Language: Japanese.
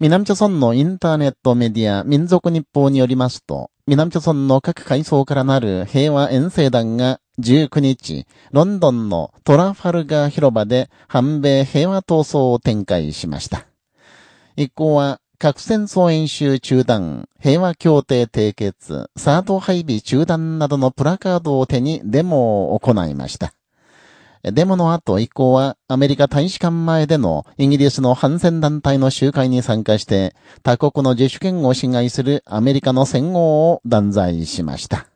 南朝村のインターネットメディア民族日報によりますと、南朝村の各階層からなる平和遠征団が19日、ロンドンのトラファルガー広場で反米平和闘争を展開しました。一行は核戦争演習中断、平和協定締結、サード配備中断などのプラカードを手にデモを行いました。デモの後以降はアメリカ大使館前でのイギリスの反戦団体の集会に参加して他国の自主権を侵害するアメリカの戦後を断罪しました。